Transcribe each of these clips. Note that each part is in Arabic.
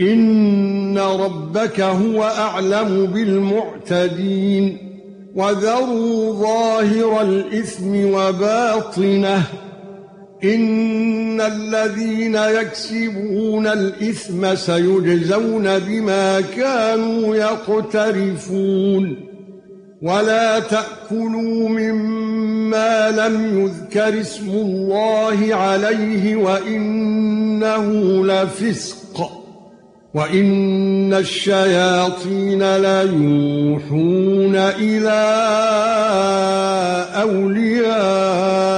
إن ربك هو أعلم بالمعتدين وذروا ظاهر الإثم وباطنه إن الذين يكسبون الإثم سيجزون بما كانوا يقترفون ولا تأكلوا مما لم يذكر اسم الله عليه وإنه لفسق وان الشياطين لا يوحون إلى اوليائهم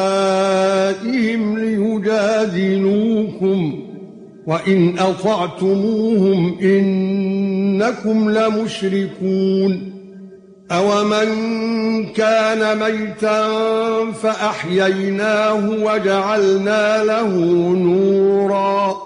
ليجادلوكم وان اطعتموهم انكم لمشركون اومن كان ميتا فاحييناه وجعلنا له نورا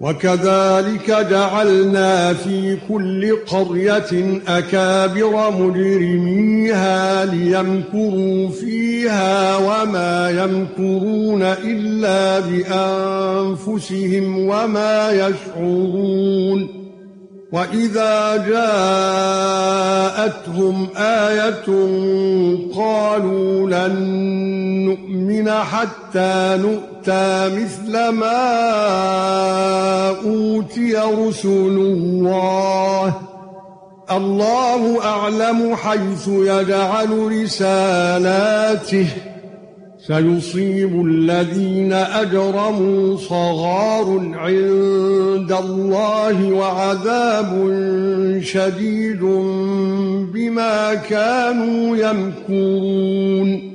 وَكَذَلِكَ جَعَلْنَا فِي كُلِّ قَرْيَةٍ أَكَابِرَ مُجْرِمِيهَا لِيَمْكُرُوا فِيهَا وَمَا يَمْكُرُونَ إِلَّا بِأَنفُسِهِمْ وَمَا يَشْعُرُونَ وإذا جاءتهم آية قالوا لن نؤمن حتى نؤتى مثل ما اوتي رسل الله. الله أعلم حيث يجعل رسالاته. سيصيب الذين أجرموا صغار عند الله وعذاب شديد بما كانوا يمكرون.